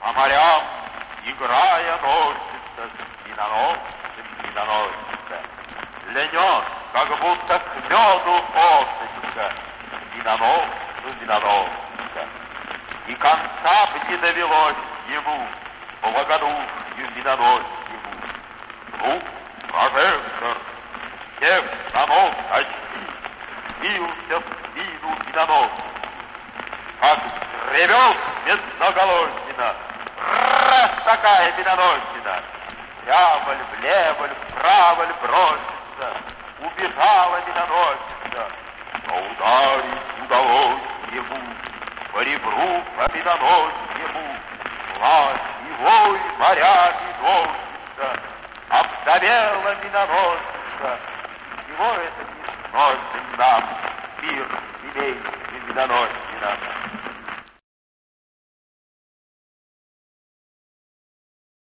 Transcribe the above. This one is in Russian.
По морям, играя, носится миноносцем миноносица. Льнет, как будто к меду косточка, миноносцу миноносица. И конца бы не довелось ему, благодушью миноносьему. Ну, прожектор, всех станов очки, бился в спину миноносцу. Как ревет Медноголосина, раз такая миноносина, прямо ль, влево бросится, убежала миноносица, но ударить удалось ему по ребру победоносному, власть его и моря носится, обдавела миноносица. Чего это не сносит нам мир семейный миноносина?